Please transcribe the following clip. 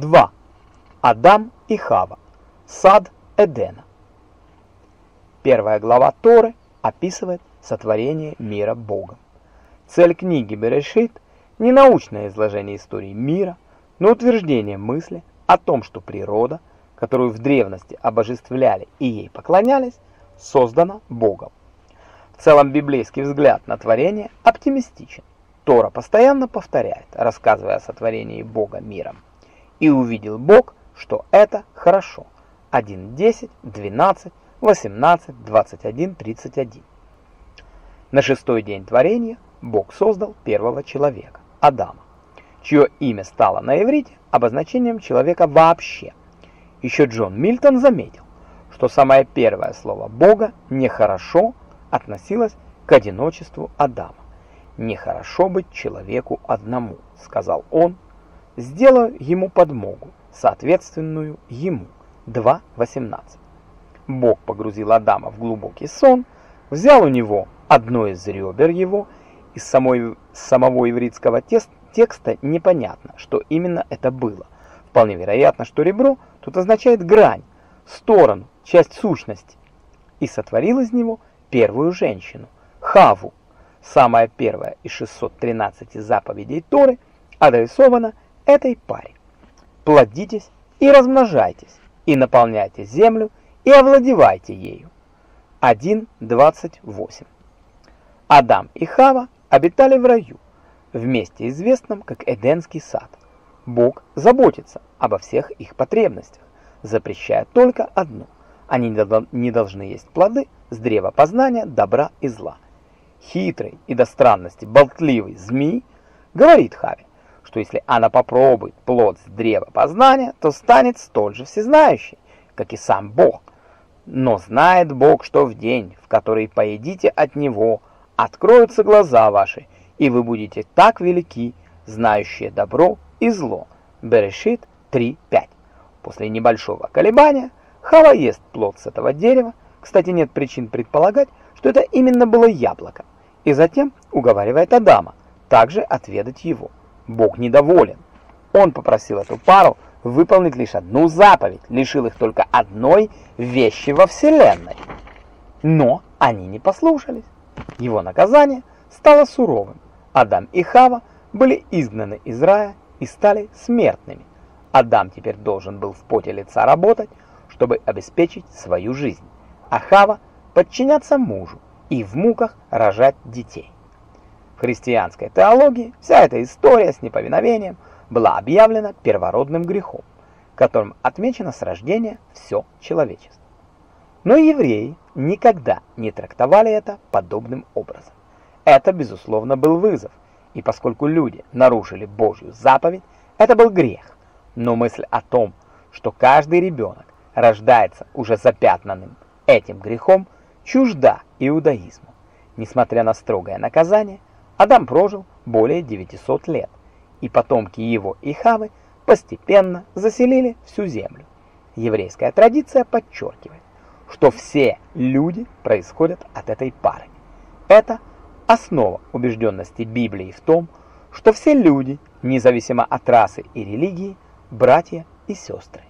2. Адам и Хава. Сад Эдена. Первая глава Торы описывает сотворение мира Богом. Цель книги Берешит не научное изложение истории мира, но утверждение мысли о том, что природа, которую в древности обожествляли и ей поклонялись, создана Богом. В целом библейский взгляд на творение оптимистичен. Тора постоянно повторяет, рассказывая о сотворении Бога миром. И увидел Бог, что это хорошо. 1, 10, 12, 18, 21, 31. На шестой день творения Бог создал первого человека, Адама, чье имя стало на иврите обозначением человека вообще. Еще Джон Мильтон заметил, что самое первое слово Бога «нехорошо» относилось к одиночеству Адама. «Нехорошо быть человеку одному», — сказал он, сделаю ему подмогу, соответственную ему. 2.18. Бог погрузил Адама в глубокий сон, взял у него одно из ребер его, из самой, самого ивритского текста непонятно, что именно это было. Вполне вероятно, что ребро тут означает грань, сторону, часть сущности. И сотворил из него первую женщину, Хаву. Самая первая из 613 заповедей Торы адресована этой паре. Плодитесь и размножайтесь, и наполняйте землю, и овладевайте ею. 1.28 Адам и Хава обитали в раю, в месте известном как Эдемский сад. Бог заботится обо всех их потребностях, запрещая только одно. Они не должны есть плоды с древа познания добра и зла. Хитрый и до странности болтливый змей говорит Хаве, что если она попробует плод с древа познания, то станет столь же всезнающей, как и сам Бог. Но знает Бог, что в день, в который поедите от него, откроются глаза ваши, и вы будете так велики, знающие добро и зло. Берешит 3.5. После небольшого колебания Хава ест плод с этого дерева. Кстати, нет причин предполагать, что это именно было яблоко. И затем уговаривает Адама также отведать его. Бог недоволен. Он попросил эту пару выполнить лишь одну заповедь, лишил их только одной вещи во Вселенной. Но они не послушались. Его наказание стало суровым. Адам и Хава были изгнаны из рая и стали смертными. Адам теперь должен был в поте лица работать, чтобы обеспечить свою жизнь, а Хава подчиняться мужу и в муках рожать детей. Христианской теологии вся эта история с неповиновением была объявлена первородным грехом, которым отмечено с рождения все человечество. Но евреи никогда не трактовали это подобным образом. Это, безусловно, был вызов, и поскольку люди нарушили Божью заповедь, это был грех. Но мысль о том, что каждый ребенок рождается уже запятнанным этим грехом, чужда иудаизму. Несмотря на строгое наказание, Адам прожил более 900 лет, и потомки его и Хавы постепенно заселили всю землю. Еврейская традиция подчеркивает, что все люди происходят от этой пары. Это основа убежденности Библии в том, что все люди, независимо от расы и религии, братья и сестры.